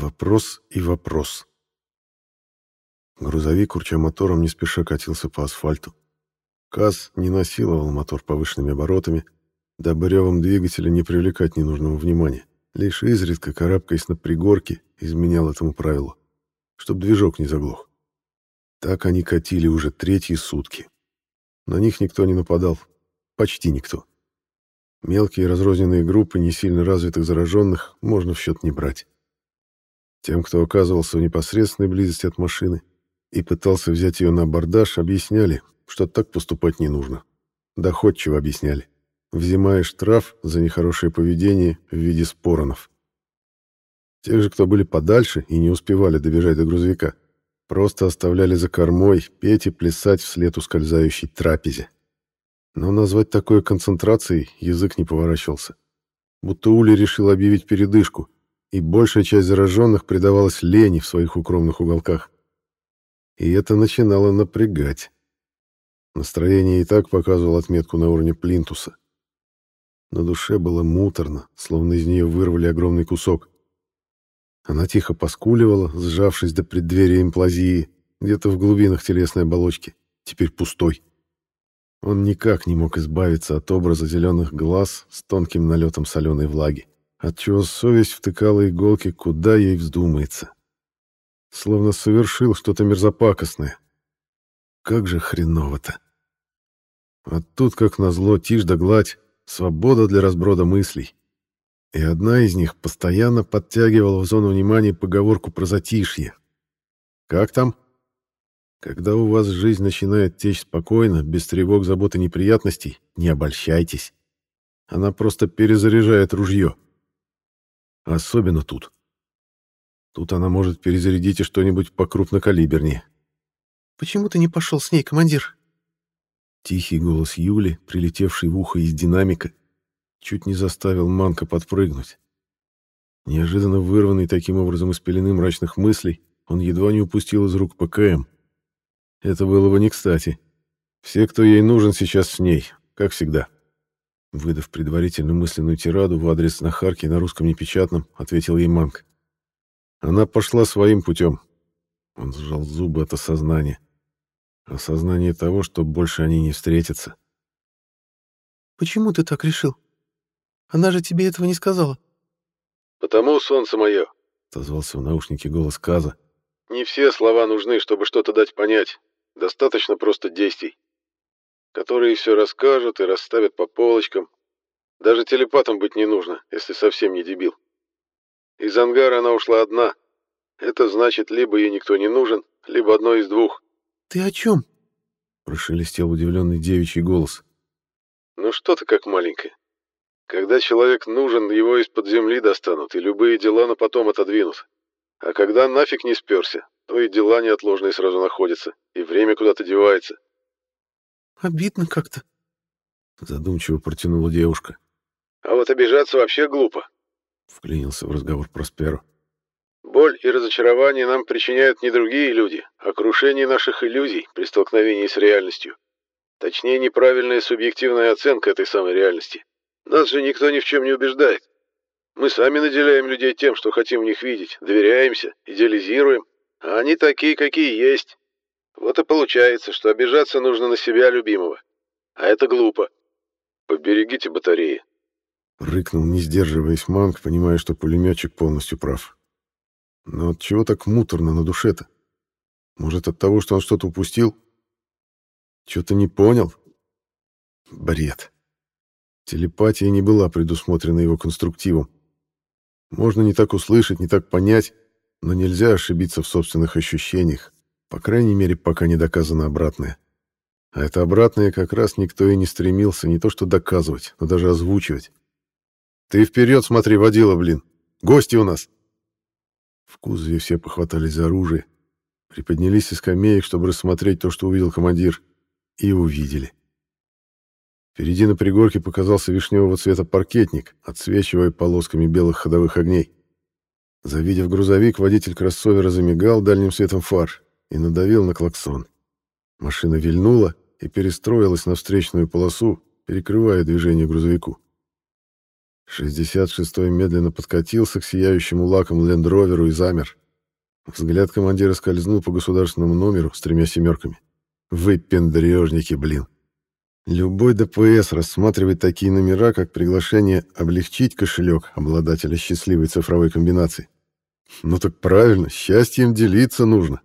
Вопрос и вопрос. Грузовик, урча мотором, не спеша катился по асфальту. КАЗ не насиловал мотор повышенными оборотами, дабы ревом двигателя не привлекать ненужного внимания. Лишь изредка, карабкаясь на пригорке, изменял этому правилу, чтобы движок не заглох. Так они катили уже третьи сутки. На них никто не нападал. Почти никто. Мелкие разрозненные группы не сильно развитых зараженных можно в счет не брать. Тем, кто оказывался в непосредственной близости от машины и пытался взять ее на абордаж, объясняли, что так поступать не нужно. Доходчиво объясняли, взимая штраф за нехорошее поведение в виде споронов. Тех же, кто были подальше и не успевали добежать до грузовика, просто оставляли за кормой петь и плясать вслед ускользающей трапезе. Но назвать такое концентрацией язык не поворачивался. Будто Ули решил объявить передышку, и большая часть зараженных предавалась лени в своих укромных уголках. И это начинало напрягать. Настроение и так показывало отметку на уровне плинтуса. На душе было муторно, словно из нее вырвали огромный кусок. Она тихо поскуливала, сжавшись до преддверия имплазии, где-то в глубинах телесной оболочки, теперь пустой. Он никак не мог избавиться от образа зеленых глаз с тонким налетом соленой влаги, отчего совесть втыкала иголки, куда ей вздумается. Словно совершил что-то мерзопакостное. Как же хреново-то. А тут, как назло, тишь да гладь, свобода для разброда мыслей. И одна из них постоянно подтягивала в зону внимания поговорку про затишье. «Как там?» Когда у вас жизнь начинает течь спокойно, без тревог, забот и неприятностей, не обольщайтесь. Она просто перезаряжает ружье. Особенно тут. Тут она может перезарядить и что-нибудь покрупнокалибернее. «Почему ты не пошел с ней, командир?» Тихий голос Юли, прилетевший в ухо из динамика, чуть не заставил Манка подпрыгнуть. Неожиданно вырванный таким образом из пелены мрачных мыслей, он едва не упустил из рук ПКМ. Это было бы не кстати. Все, кто ей нужен, сейчас с ней, как всегда. Выдав предварительно мысленную тираду в адрес Нахарки на русском непечатном, ответил ей Манк. Она пошла своим путем. Он сжал зубы от осознания. Осознание того, что больше они не встретятся. «Почему ты так решил? Она же тебе этого не сказала». «Потому, солнце мое», — отозвался в наушнике голос Каза. «Не все слова нужны, чтобы что-то дать понять. Достаточно просто действий, которые все расскажут и расставят по полочкам. Даже телепатом быть не нужно, если совсем не дебил. Из ангара она ушла одна. Это значит, либо ей никто не нужен, либо одно из двух. «Ты о чем?» — прошелестел удивленный девичий голос. «Ну что ты как маленькая? Когда человек нужен, его из-под земли достанут, и любые дела на потом отодвинут. А когда нафиг не сперся, то и дела неотложные сразу находятся, и время куда-то девается. Обидно как-то. Задумчиво протянула девушка. А вот обижаться вообще глупо. Вклинился в разговор Просперо. Боль и разочарование нам причиняют не другие люди, а крушение наших иллюзий при столкновении с реальностью. Точнее, неправильная субъективная оценка этой самой реальности. Нас же никто ни в чем не убеждает. Мы сами наделяем людей тем, что хотим в них видеть, доверяемся, идеализируем, а они такие, какие есть. Вот и получается, что обижаться нужно на себя любимого. А это глупо. Поберегите батареи. Рыкнул, не сдерживаясь Манг, понимая, что пулеметчик полностью прав. Но от чего так муторно на душе-то? Может, от того, что он что-то упустил? Что-то не понял? Бред. Телепатия не была предусмотрена его конструктивом. Можно не так услышать, не так понять, но нельзя ошибиться в собственных ощущениях, по крайней мере, пока не доказано обратное. А это обратное как раз никто и не стремился не то что доказывать, но даже озвучивать. «Ты вперед смотри, водила, блин! Гости у нас!» В кузове все похватались за оружие, приподнялись из скамеек, чтобы рассмотреть то, что увидел командир, и увидели. Впереди на пригорке показался вишневого цвета паркетник, отсвечивая полосками белых ходовых огней. Завидев грузовик, водитель кроссовера замигал дальним светом фар и надавил на клаксон. Машина вильнула и перестроилась на встречную полосу, перекрывая движение грузовику. 66-й медленно подкатился к сияющему лаком лендроверу и замер. Взгляд командира скользнул по государственному номеру с тремя семерками. Вы пендрежники, блин. Любой ДПС рассматривает такие номера, как приглашение облегчить кошелек обладателя счастливой цифровой комбинации. Ну так правильно, счастьем делиться нужно.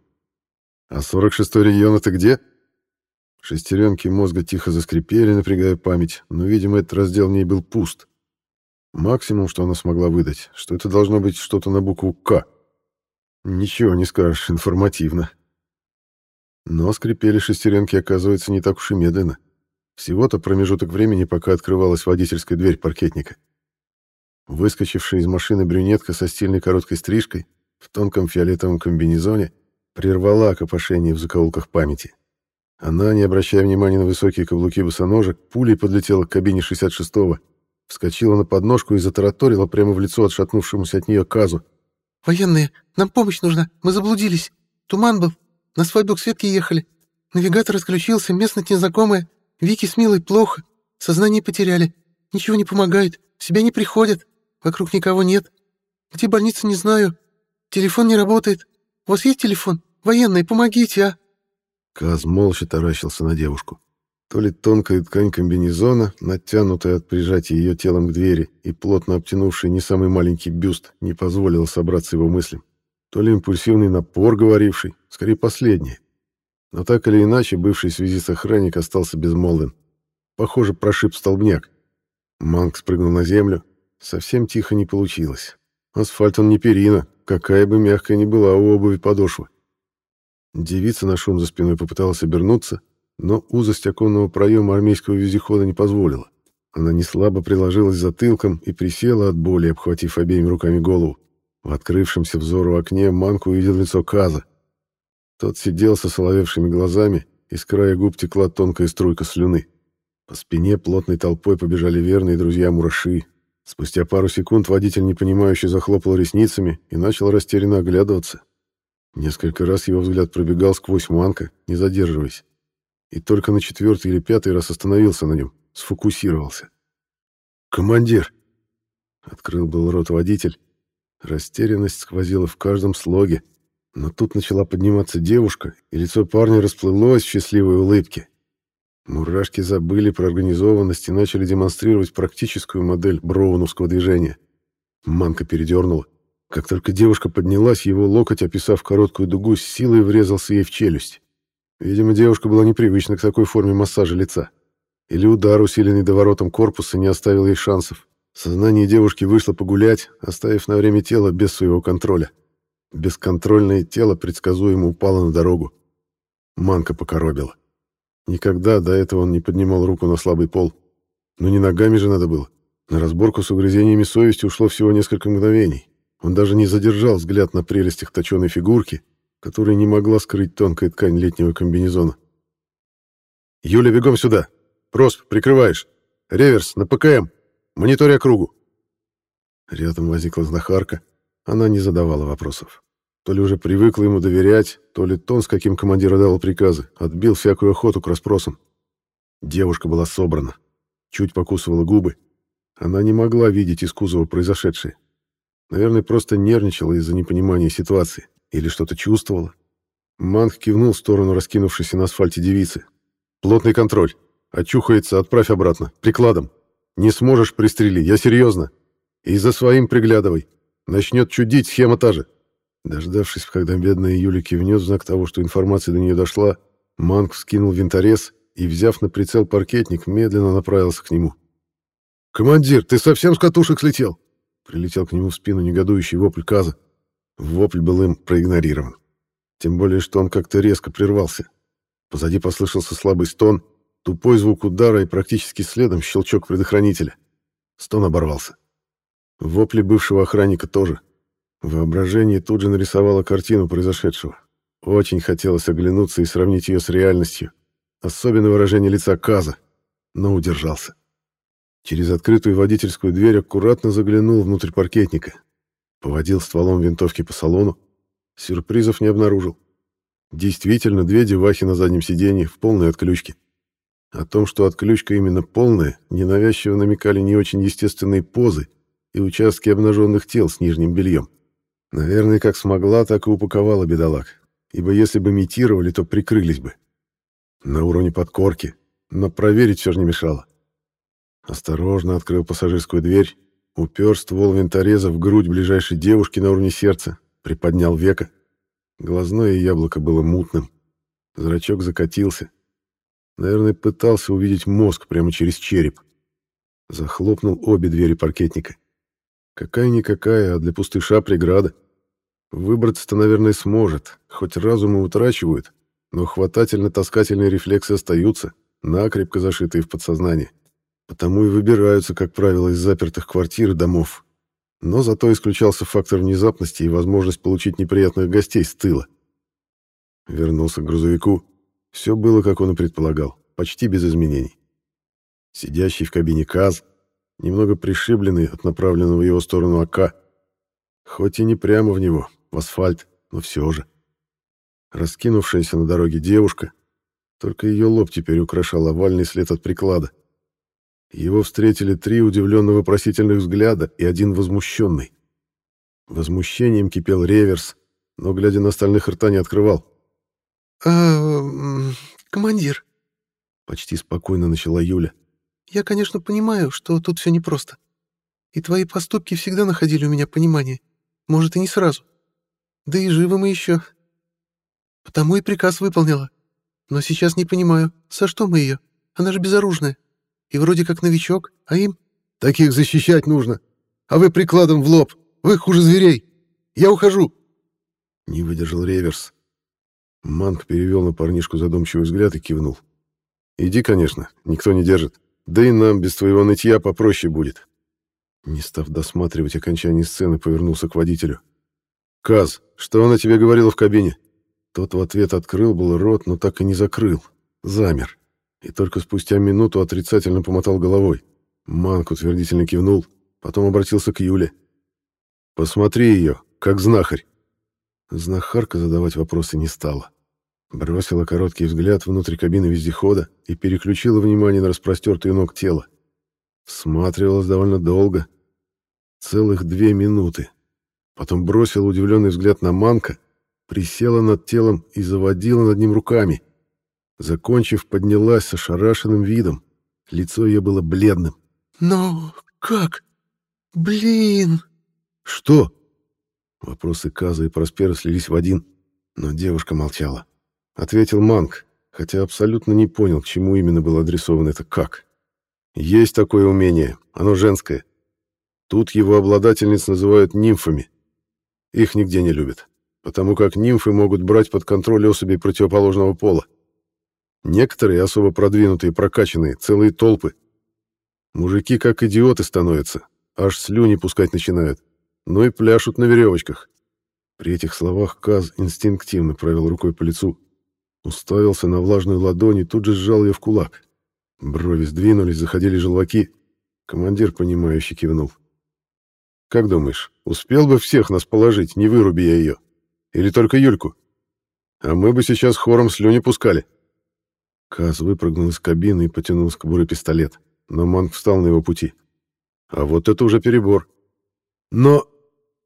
А 46-й регион это где? Шестеренки мозга тихо заскрипели, напрягая память, но, видимо, этот раздел в ней был пуст. Максимум, что она смогла выдать, что это должно быть что-то на букву «К». Ничего не скажешь, информативно. Но скрипели шестеренки, оказывается, не так уж и медленно. Всего-то промежуток времени, пока открывалась водительская дверь паркетника. Выскочившая из машины брюнетка со стильной короткой стрижкой в тонком фиолетовом комбинезоне прервала копошение в закоулках памяти. Она, не обращая внимания на высокие каблуки босоножек, пулей подлетела к кабине 66-го, вскочила на подножку и затараторила прямо в лицо отшатнувшемуся от нее Казу. «Военные, нам помощь нужна, мы заблудились. Туман был, на свадьбу к Светке ехали. Навигатор отключился, местность незнакомая. Вики с Милой плохо, сознание потеряли. Ничего не помогает, в себя не приходят, вокруг никого нет. Где больница, не знаю. Телефон не работает. У вас есть телефон? Военные, помогите, а!» Каз молча таращился на девушку. То ли тонкая ткань комбинезона, натянутая от прижатия ее телом к двери и плотно обтянувший не самый маленький бюст, не позволила собраться его мыслям. То ли импульсивный напор, говоривший, скорее последнее. Но так или иначе, бывший связист охранник остался безмолвен. Похоже, прошиб столбняк. Манк спрыгнул на землю. Совсем тихо не получилось. Асфальт он не перина, какая бы мягкая ни была у обуви подошва. Девица на шум за спиной попыталась обернуться, но узость оконного проема армейского вездехода не позволила. Она неслабо приложилась затылком и присела от боли, обхватив обеими руками голову. В открывшемся взору окне Манку увидел лицо Каза. Тот сидел со соловевшими глазами, и с края губ текла тонкая струйка слюны. По спине плотной толпой побежали верные друзья Мураши. Спустя пару секунд водитель непонимающе захлопал ресницами и начал растерянно оглядываться. Несколько раз его взгляд пробегал сквозь Манка, не задерживаясь. И только на четвертый или пятый раз остановился на нем, сфокусировался. «Командир!» — открыл был рот водитель. Растерянность сквозила в каждом слоге. Но тут начала подниматься девушка, и лицо парня расплылось в счастливой улыбке. Мурашки забыли про организованность и начали демонстрировать практическую модель броуновского движения. Манка передернула. Как только девушка поднялась, его локоть, описав короткую дугу, с силой врезался ей в челюсть. Видимо, девушка была непривычна к такой форме массажа лица. Или удар, усиленный доворотом корпуса, не оставил ей шансов. Сознание девушки вышло погулять, оставив на время тело без своего контроля. Бесконтрольное тело предсказуемо упало на дорогу. Манка покоробила. Никогда до этого он не поднимал руку на слабый пол. Но не ногами же надо было. На разборку с угрызениями совести ушло всего несколько мгновений. Он даже не задержал взгляд на прелестях точеной фигурки, которая не могла скрыть тонкая ткань летнего комбинезона. «Юля, бегом сюда! Просп, прикрываешь! Реверс, на ПКМ! Мониторь округу!» Рядом возникла знахарка. Она не задавала вопросов. То ли уже привыкла ему доверять, то ли тон, с каким командир отдал приказы, отбил всякую охоту к расспросам. Девушка была собрана. Чуть покусывала губы. Она не могла видеть из кузова произошедшее. Наверное, просто нервничала из-за непонимания ситуации. Или что-то чувствовала. Манг кивнул в сторону раскинувшейся на асфальте девицы. «Плотный контроль. Очухается, отправь обратно. Прикладом. Не сможешь, пристрели. Я серьезно. И за своим приглядывай. Начнет чудить, схема та же. Дождавшись, когда бедная Юля кивнет в знак того, что информация до нее дошла, Манг вскинул винторез и, взяв на прицел паркетник, медленно направился к нему. «Командир, ты совсем с катушек слетел?» Прилетел к нему в спину негодующий вопль Каза. Вопль был им проигнорирован. Тем более, что он как-то резко прервался. Позади послышался слабый стон, тупой звук удара и практически следом щелчок предохранителя. Стон оборвался. Вопли бывшего охранника тоже. Воображение тут же нарисовало картину произошедшего. Очень хотелось оглянуться и сравнить ее с реальностью. Особенно выражение лица Каза, но удержался. Через открытую водительскую дверь аккуратно заглянул внутрь паркетника. Поводил стволом винтовки по салону. Сюрпризов не обнаружил. Действительно, две девахи на заднем сиденье в полной отключке. О том, что отключка именно полная, ненавязчиво намекали не очень естественные позы и участки обнаженных тел с нижним бельем. Наверное, как смогла, так и упаковала бедолаг, ибо если бы имитировали, то прикрылись бы. На уровне подкорки, но проверить все же не мешало. Осторожно открыл пассажирскую дверь, упер ствол винтореза в грудь ближайшей девушки на уровне сердца, приподнял века. Глазное яблоко было мутным. Зрачок закатился. Наверное, пытался увидеть мозг прямо через череп. Захлопнул обе двери паркетника. Какая-никакая, а для пустыша преграда. Выбраться-то, наверное, сможет, хоть разум и утрачивают, но хватательно-таскательные рефлексы остаются, накрепко зашитые в подсознание. Потому и выбираются, как правило, из запертых квартир и домов. Но зато исключался фактор внезапности и возможность получить неприятных гостей с тыла. Вернулся к грузовику. Все было, как он и предполагал, почти без изменений. Сидящий в кабине КАЗ, немного пришибленный от направленного в его сторону АК. Хоть и не прямо в него, в асфальт, но все же. Раскинувшаяся на дороге девушка, только ее лоб теперь украшал овальный след от приклада. Его встретили три удивленно-вопросительных взгляда и один возмущенный. Возмущением кипел реверс, но, глядя на остальных, рта не открывал. «А, командир», — почти спокойно начала Юля. «Я, конечно, понимаю, что тут все непросто. И твои поступки всегда находили у меня понимание. Может, и не сразу. Да и живы мы еще. Потому и приказ выполнила. Но сейчас не понимаю, за что мы ее? Она же безоружная. И вроде как новичок, а им... Таких защищать нужно. А вы прикладом в лоб. Вы хуже зверей. Я ухожу. Не выдержал реверс. Манк перевел на парнишку задумчивый взгляд и кивнул. «Иди, конечно, никто не держит. Да и нам без твоего нытья попроще будет». Не став досматривать окончание сцены, повернулся к водителю. «Каз, что она тебе говорила в кабине?» Тот в ответ открыл был рот, но так и не закрыл. Замер. И только спустя минуту отрицательно помотал головой. Манк утвердительно кивнул, потом обратился к Юле. «Посмотри ее, как знахарь». Знахарка задавать вопросы не стала. Бросила короткий взгляд внутрь кабины вездехода и переключила внимание на распростертый ног тела. Всматривалась довольно долго. Целых две минуты. Потом бросила удивленный взгляд на Манка присела над телом и заводила над ним руками. Закончив, поднялась с ошарашенным видом. Лицо ее было бледным. «Но как? Блин!» «Что?» Вопросы Каза и Проспера слились в один, но девушка молчала. Ответил Манк, хотя абсолютно не понял, к чему именно было адресовано это «как». Есть такое умение, оно женское. Тут его обладательниц называют нимфами. Их нигде не любят потому как нимфы могут брать под контроль особей противоположного пола. Некоторые, особо продвинутые, прокачанные, целые толпы. Мужики как идиоты становятся, аж слюни пускать начинают, ну и пляшут на веревочках. При этих словах Каз инстинктивно провел рукой по лицу, уставился на влажную ладонь и тут же сжал ее в кулак. Брови сдвинулись, заходили желваки. Командир, понимающий, кивнул. «Как думаешь, успел бы всех нас положить, не выруби я ее?» Или только Юльку? А мы бы сейчас хором слюни пускали. Каз выпрыгнул из кабины и потянул с кобуры пистолет, но Манг встал на его пути. А вот это уже перебор. Но...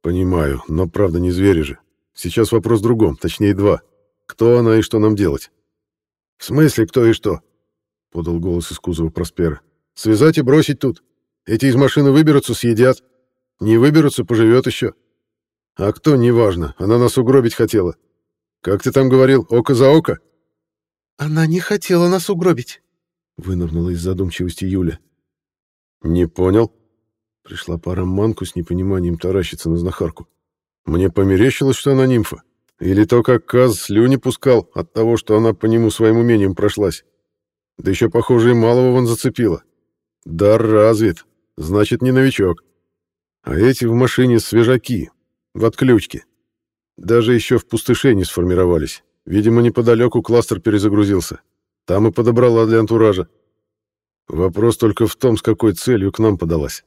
Понимаю, но правда не звери же. Сейчас вопрос в другом, точнее два. Кто она и что нам делать? В смысле кто и что? Подал голос из кузова Проспера. Связать и бросить тут. Эти из машины выберутся, съедят. Не выберутся, поживет еще. А кто, неважно, она нас угробить хотела. Как ты там говорил, око за око? Она не хотела нас угробить, вынырнула из задумчивости Юля. Не понял. Пришла пара манку с непониманием таращиться на знахарку. Мне померещилось, что она нимфа. Или то, как Каз слюни пускал от того, что она по нему своим умением прошлась. Да еще, похоже, и малого вон зацепила. Дар развит, значит, не новичок. А эти в машине свежаки, в отключке. Даже еще в пустыше не сформировались. Видимо, неподалеку кластер перезагрузился. Там и подобрала для антуража. Вопрос только в том, с какой целью к нам подалась.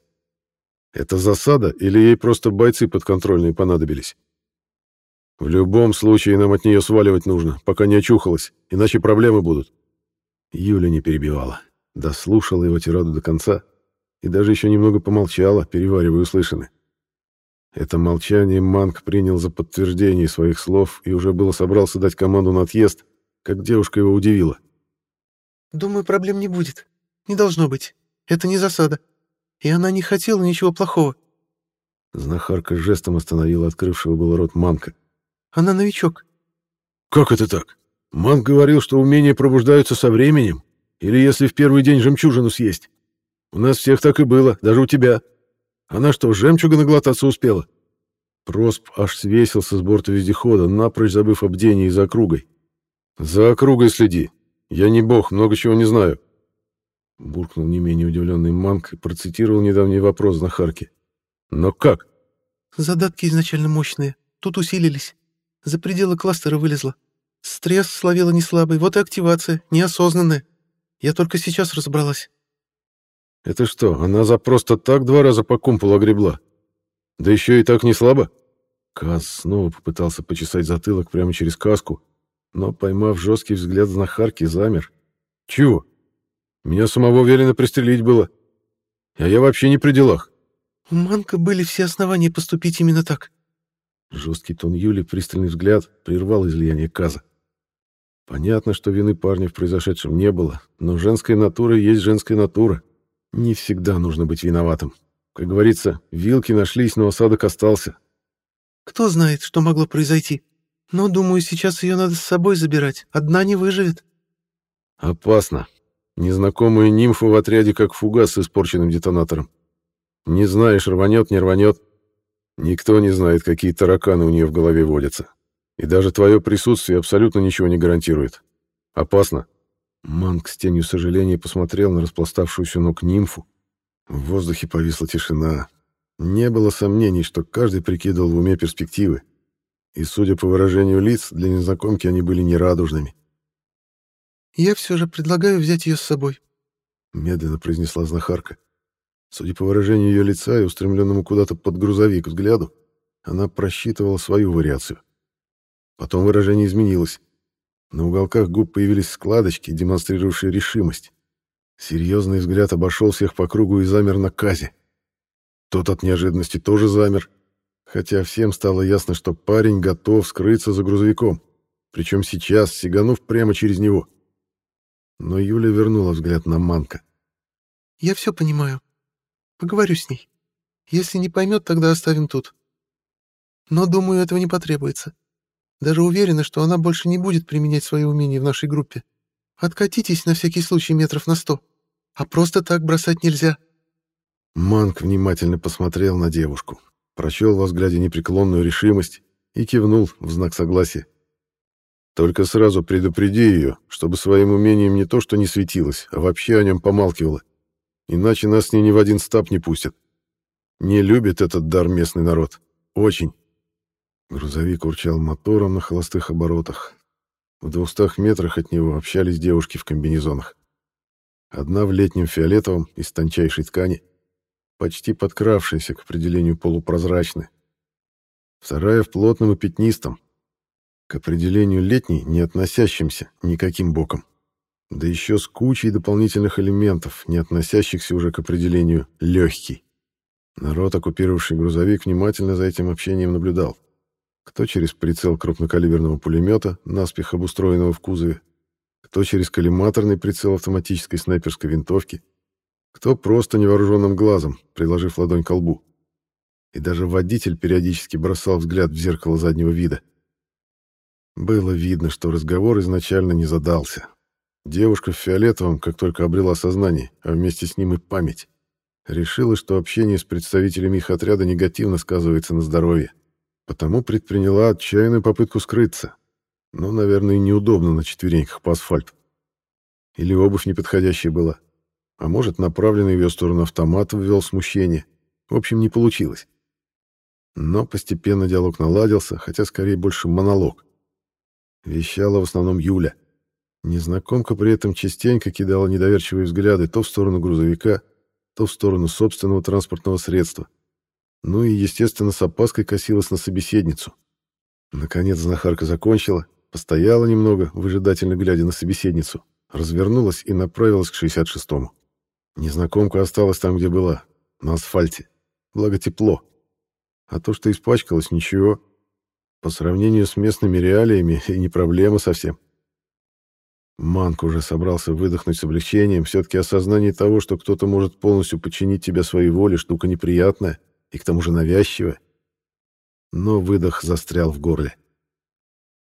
Это засада или ей просто бойцы подконтрольные понадобились? В любом случае нам от нее сваливать нужно, пока не очухалась, иначе проблемы будут. Юля не перебивала. Дослушала его тираду до конца и даже еще немного помолчала, переваривая услышанное. Это молчание Манк принял за подтверждение своих слов и уже было собрался дать команду на отъезд, как девушка его удивила. «Думаю, проблем не будет. Не должно быть. Это не засада. И она не хотела ничего плохого». Знахарка жестом остановила открывшего был рот Манка. «Она новичок». «Как это так? Манк говорил, что умения пробуждаются со временем, или если в первый день жемчужину съесть. У нас всех так и было, даже у тебя. Она что, жемчуга наглотаться успела? Просп аж свесился с борта вездехода, напрочь забыв об бдении за округой. «За округой следи. Я не бог, много чего не знаю». Буркнул не менее удивленный Манк и процитировал недавний вопрос Знахарки. «Но как?» «Задатки изначально мощные. Тут усилились. За пределы кластера вылезла. Стресс словила не слабый, вот и активация, неосознанная. Я только сейчас разобралась». Это что, она за просто так два раза по кумполу огребла? Да еще и так не слабо? Каз снова попытался почесать затылок прямо через каску, но, поймав жесткий взгляд знахарки, замер. Чего? Меня самого велено пристрелить было. А я вообще не при делах. У Манка были все основания поступить именно так. Жесткий тон Юли, пристальный взгляд, прервал излияние Каза. Понятно, что вины парня в произошедшем не было, но женская натура есть женская натура. Не всегда нужно быть виноватым. Как говорится, вилки нашлись, но осадок остался. Кто знает, что могло произойти. Но, думаю, сейчас ее надо с собой забирать. Одна не выживет. Опасно. Незнакомая нимфа в отряде как фугас с испорченным детонатором. Не знаешь, рванет, не рванет. Никто не знает, какие тараканы у нее в голове водятся. И даже твое присутствие абсолютно ничего не гарантирует. Опасно. Манк с тенью сожаления посмотрел на распластавшуюся ног нимфу. В воздухе повисла тишина. Не было сомнений, что каждый прикидывал в уме перспективы. И, судя по выражению лиц, для незнакомки они были нерадужными. «Я все же предлагаю взять ее с собой», — медленно произнесла знахарка. Судя по выражению ее лица и устремленному куда-то под грузовик взгляду, она просчитывала свою вариацию. Потом выражение изменилось. На уголках губ появились складочки, демонстрирующие решимость. Серьезный взгляд обошел всех по кругу и замер на Казе. Тот от неожиданности тоже замер, хотя всем стало ясно, что парень готов скрыться за грузовиком, причем сейчас, сиганув прямо через него. Но Юля вернула взгляд на Манка. «Я все понимаю. Поговорю с ней. Если не поймет, тогда оставим тут. Но, думаю, этого не потребуется. Даже уверена, что она больше не будет применять свои умения в нашей группе. Откатитесь на всякий случай метров на сто. А просто так бросать нельзя». Манк внимательно посмотрел на девушку, прочел во взгляде непреклонную решимость и кивнул в знак согласия. «Только сразу предупреди ее, чтобы своим умением не то что не светилась, а вообще о нем помалкивала. Иначе нас с ней ни в один стап не пустят. Не любит этот дар местный народ. Очень. Грузовик урчал мотором на холостых оборотах. В двухстах метрах от него общались девушки в комбинезонах. Одна в летнем фиолетовом из тончайшей ткани, почти подкравшаяся к определению полупрозрачной. Вторая в плотном и пятнистом, к определению летней, не относящимся никаким боком. Да еще с кучей дополнительных элементов, не относящихся уже к определению «легкий». Народ, оккупировавший грузовик, внимательно за этим общением наблюдал кто через прицел крупнокалиберного пулемета, наспех обустроенного в кузове, кто через коллиматорный прицел автоматической снайперской винтовки, кто просто невооруженным глазом, приложив ладонь к лбу. И даже водитель периодически бросал взгляд в зеркало заднего вида. Было видно, что разговор изначально не задался. Девушка в фиолетовом, как только обрела сознание, а вместе с ним и память, решила, что общение с представителями их отряда негативно сказывается на здоровье потому предприняла отчаянную попытку скрыться. Но, наверное, неудобно на четвереньках по асфальту. Или обувь неподходящая была. А может, направленный в ее сторону автомат ввел смущение. В общем, не получилось. Но постепенно диалог наладился, хотя скорее больше монолог. Вещала в основном Юля. Незнакомка при этом частенько кидала недоверчивые взгляды то в сторону грузовика, то в сторону собственного транспортного средства. Ну и, естественно, с опаской косилась на собеседницу. Наконец знахарка закончила, постояла немного, выжидательно глядя на собеседницу, развернулась и направилась к 66-му. Незнакомка осталась там, где была, на асфальте. Благо тепло. А то, что испачкалось, ничего. По сравнению с местными реалиями, и не проблема совсем. Манк уже собрался выдохнуть с облегчением. Все-таки осознание того, что кто-то может полностью подчинить тебя своей воле, штука неприятная и к тому же навязчивая. Но выдох застрял в горле.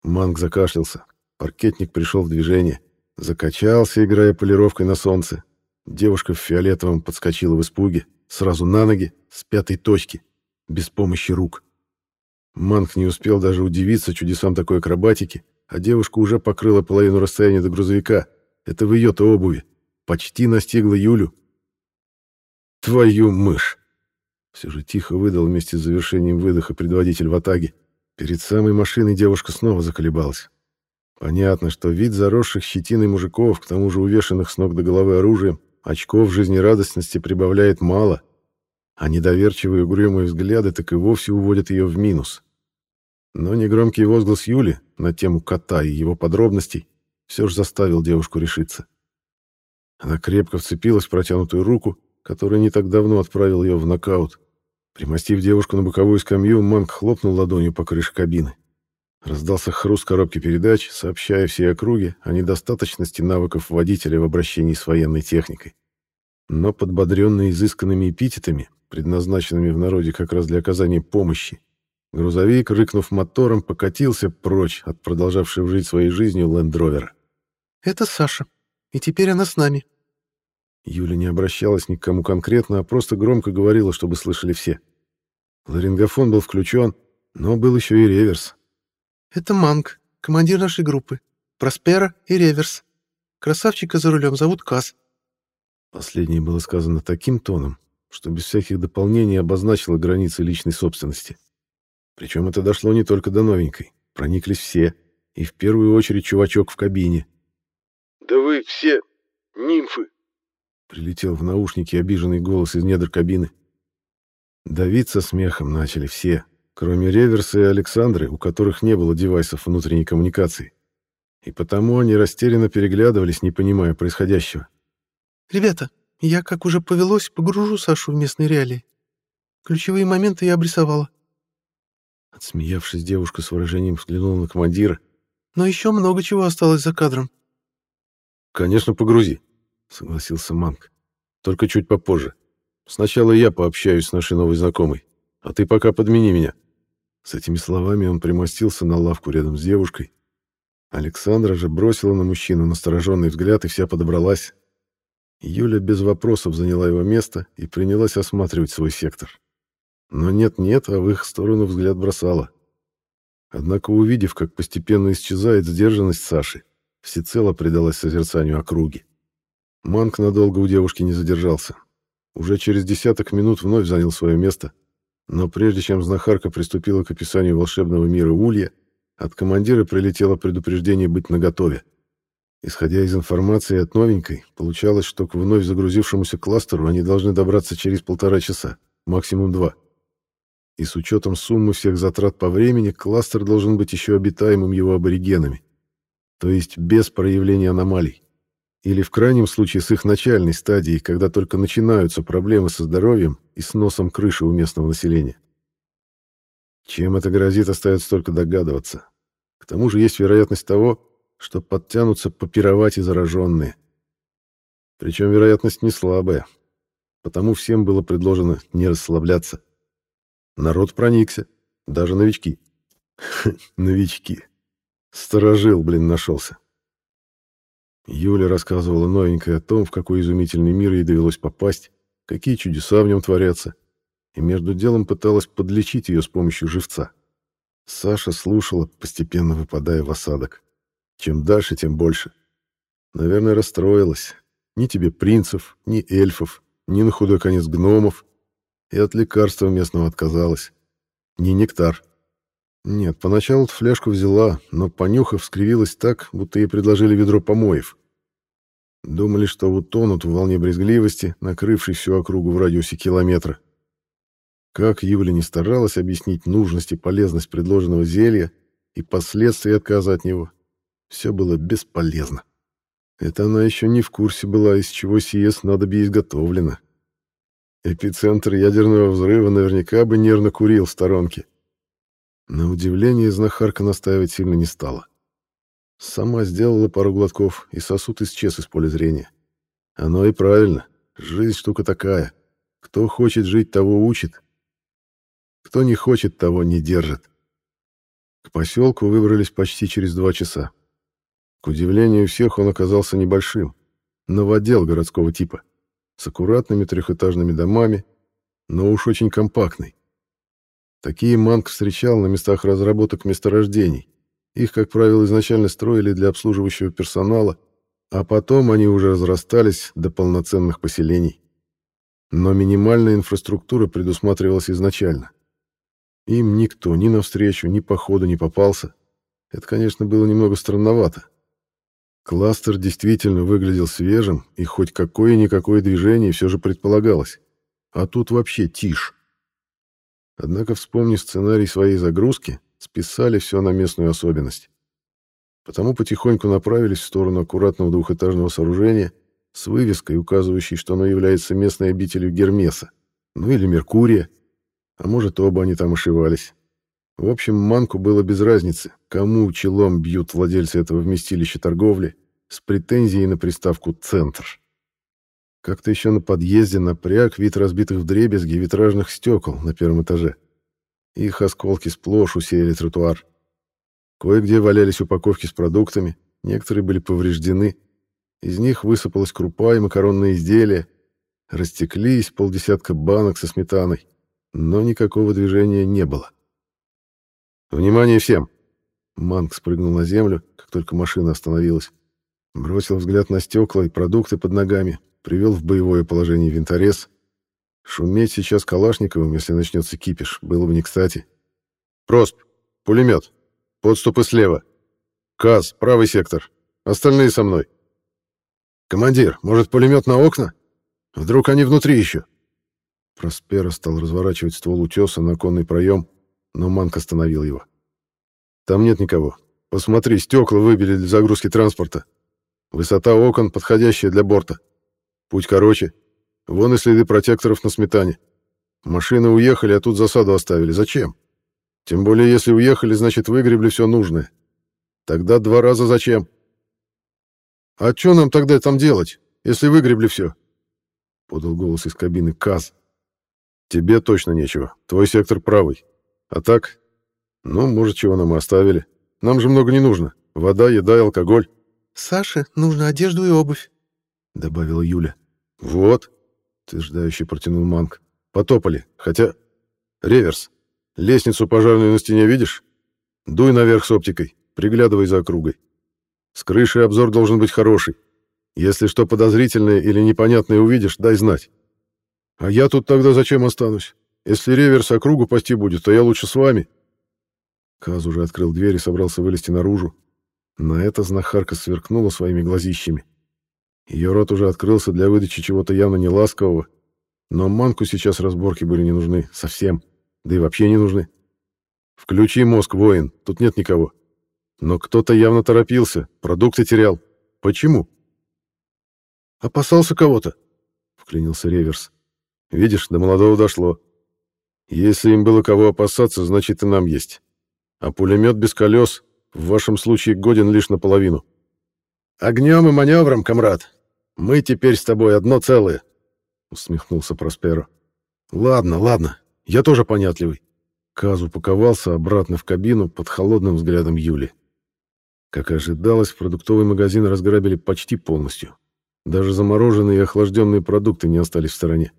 Манк закашлялся. Паркетник пришел в движение. Закачался, играя полировкой на солнце. Девушка в фиолетовом подскочила в испуге. Сразу на ноги, с пятой точки, без помощи рук. Манк не успел даже удивиться чудесам такой акробатики, а девушка уже покрыла половину расстояния до грузовика. Это в ее-то обуви. Почти настигла Юлю. «Твою мышь!» Все же тихо выдал вместе с завершением выдоха предводитель в атаге. Перед самой машиной девушка снова заколебалась. Понятно, что вид заросших щетиной мужиков, к тому же увешанных с ног до головы оружием, очков жизнерадостности прибавляет мало, а недоверчивые угрюмые взгляды так и вовсе уводят ее в минус. Но негромкий возглас Юли на тему кота и его подробностей все же заставил девушку решиться. Она крепко вцепилась в протянутую руку, которая не так давно отправил ее в нокаут. Примостив девушку на боковую скамью, Манк хлопнул ладонью по крыше кабины. Раздался хруст коробки передач, сообщая всей округе о недостаточности навыков водителя в обращении с военной техникой. Но подбодренный изысканными эпитетами, предназначенными в народе как раз для оказания помощи, грузовик, рыкнув мотором, покатился прочь от продолжавшего жить своей жизнью лендровера. «Это Саша, и теперь она с нами», Юля не обращалась ни к кому конкретно, а просто громко говорила, чтобы слышали все. Ларингофон был включен, но был еще и реверс. «Это Манг, командир нашей группы. Проспера и Реверс. Красавчика за рулем зовут Каз». Последнее было сказано таким тоном, что без всяких дополнений обозначило границы личной собственности. Причем это дошло не только до новенькой. Прониклись все, и в первую очередь чувачок в кабине. «Да вы все нимфы!» Прилетел в наушники обиженный голос из недр кабины. Давиться смехом начали все, кроме Реверса и Александры, у которых не было девайсов внутренней коммуникации. И потому они растерянно переглядывались, не понимая происходящего. «Ребята, я, как уже повелось, погружу Сашу в местные реалии. Ключевые моменты я обрисовала». Отсмеявшись, девушка с выражением взглянула на командира. «Но еще много чего осталось за кадром». «Конечно, погрузи», — согласился Манк. «Только чуть попозже. Сначала я пообщаюсь с нашей новой знакомой, а ты пока подмени меня». С этими словами он примостился на лавку рядом с девушкой. Александра же бросила на мужчину настороженный взгляд и вся подобралась. Юля без вопросов заняла его место и принялась осматривать свой сектор. Но нет-нет, а в их сторону взгляд бросала. Однако, увидев, как постепенно исчезает сдержанность Саши, всецело предалась созерцанию округи. Манк надолго у девушки не задержался. Уже через десяток минут вновь занял свое место, но прежде чем знахарка приступила к описанию волшебного мира Улья, от командира прилетело предупреждение быть наготове. Исходя из информации от новенькой, получалось, что к вновь загрузившемуся кластеру они должны добраться через полтора часа, максимум два. И с учетом суммы всех затрат по времени, кластер должен быть еще обитаемым его аборигенами, то есть без проявления аномалий. Или в крайнем случае с их начальной стадии, когда только начинаются проблемы со здоровьем и с носом крыши у местного населения. Чем это грозит, остается только догадываться. К тому же есть вероятность того, что подтянутся попировать и зараженные. Причем вероятность не слабая, потому всем было предложено не расслабляться. Народ проникся, даже новички. Новички. Сторожил, блин, нашелся. Юля рассказывала новенькой о том, в какой изумительный мир ей довелось попасть, какие чудеса в нем творятся, и между делом пыталась подлечить ее с помощью живца. Саша слушала, постепенно выпадая в осадок. Чем дальше, тем больше. Наверное, расстроилась. Ни тебе принцев, ни эльфов, ни на худой конец гномов. И от лекарства местного отказалась. Ни нектар. Нет, поначалу фляжку взяла, но понюхав, скривилась так, будто ей предложили ведро помоев. Думали, что утонут в волне брезгливости, накрывшей всю округу в радиусе километра. Как Юля не старалась объяснить нужность и полезность предложенного зелья и последствия отказа от него, все было бесполезно. Это она еще не в курсе была, из чего сие снадобье изготовлено. Эпицентр ядерного взрыва наверняка бы нервно курил в сторонке. На удивление знахарка настаивать сильно не стала. Сама сделала пару глотков, и сосуд исчез из поля зрения. Оно и правильно. Жизнь штука такая. Кто хочет жить, того учит. Кто не хочет, того не держит. К поселку выбрались почти через два часа. К удивлению всех, он оказался небольшим. Новодел городского типа. С аккуратными трехэтажными домами, но уж очень компактный. Такие Манк встречал на местах разработок месторождений. Их, как правило, изначально строили для обслуживающего персонала, а потом они уже разрастались до полноценных поселений. Но минимальная инфраструктура предусматривалась изначально. Им никто ни навстречу, ни по ходу не попался. Это, конечно, было немного странновато. Кластер действительно выглядел свежим, и хоть какое-никакое движение все же предполагалось. А тут вообще тишь. Однако, вспомнив сценарий своей загрузки, списали все на местную особенность. Потому потихоньку направились в сторону аккуратного двухэтажного сооружения с вывеской, указывающей, что оно является местной обителью Гермеса, ну или Меркурия, а может, оба они там ошивались. В общем, Манку было без разницы, кому челом бьют владельцы этого вместилища торговли с претензией на приставку «Центр». Как-то еще на подъезде напряг вид разбитых вдребезги витражных стекол на первом этаже. Их осколки сплошь усеяли тротуар. Кое-где валялись упаковки с продуктами, некоторые были повреждены. Из них высыпалась крупа и макаронные изделия. Растеклись полдесятка банок со сметаной, но никакого движения не было. «Внимание всем!» Манк спрыгнул на землю, как только машина остановилась. Бросил взгляд на стекла и продукты под ногами, привел в боевое положение винторез. Шуметь сейчас Калашниковым, если начнется кипиш, было бы не кстати. «Просп! Пулемет! Подступы слева! КАЗ, правый сектор! Остальные со мной!» «Командир, может, пулемет на окна? Вдруг они внутри еще?» Проспера стал разворачивать ствол утеса на конный проем, но Манк остановил его. «Там нет никого. Посмотри, стекла выбили для загрузки транспорта. Высота окон подходящая для борта. Путь короче. Вон и следы протекторов на сметане. Машины уехали, а тут засаду оставили. Зачем? Тем более, если уехали, значит, выгребли все нужное. Тогда два раза зачем? А что нам тогда там делать, если выгребли все? Подал голос из кабины КАЗ. Тебе точно нечего. Твой сектор правый. А так? Ну, может, чего нам оставили. Нам же много не нужно. Вода, еда и алкоголь. Саше нужно одежду и обувь добавила Юля. Вот, утверждающе протянул Манк. Потопали. Хотя реверс. Лестницу пожарную на стене видишь? Дуй наверх с оптикой, приглядывай за округой. С крыши обзор должен быть хороший. Если что подозрительное или непонятное увидишь, дай знать. А я тут тогда зачем останусь? Если реверс округу пасти будет, то я лучше с вами. Каз уже открыл дверь и собрался вылезти наружу. На это знахарка сверкнула своими глазищами. Ее рот уже открылся для выдачи чего-то явно неласкового, но Манку сейчас разборки были не нужны, совсем, да и вообще не нужны. Включи мозг, воин, тут нет никого. Но кто-то явно торопился, продукты терял. Почему? Опасался кого-то, вклинился Реверс. Видишь, до молодого дошло. Если им было кого опасаться, значит и нам есть. А пулемет без колес в вашем случае годен лишь наполовину. Огнем и маневром, комрад, мы теперь с тобой одно целое, усмехнулся Просперо. Ладно, ладно, я тоже понятливый. Каз упаковался обратно в кабину под холодным взглядом Юли. Как ожидалось, продуктовый магазин разграбили почти полностью. Даже замороженные и охлажденные продукты не остались в стороне.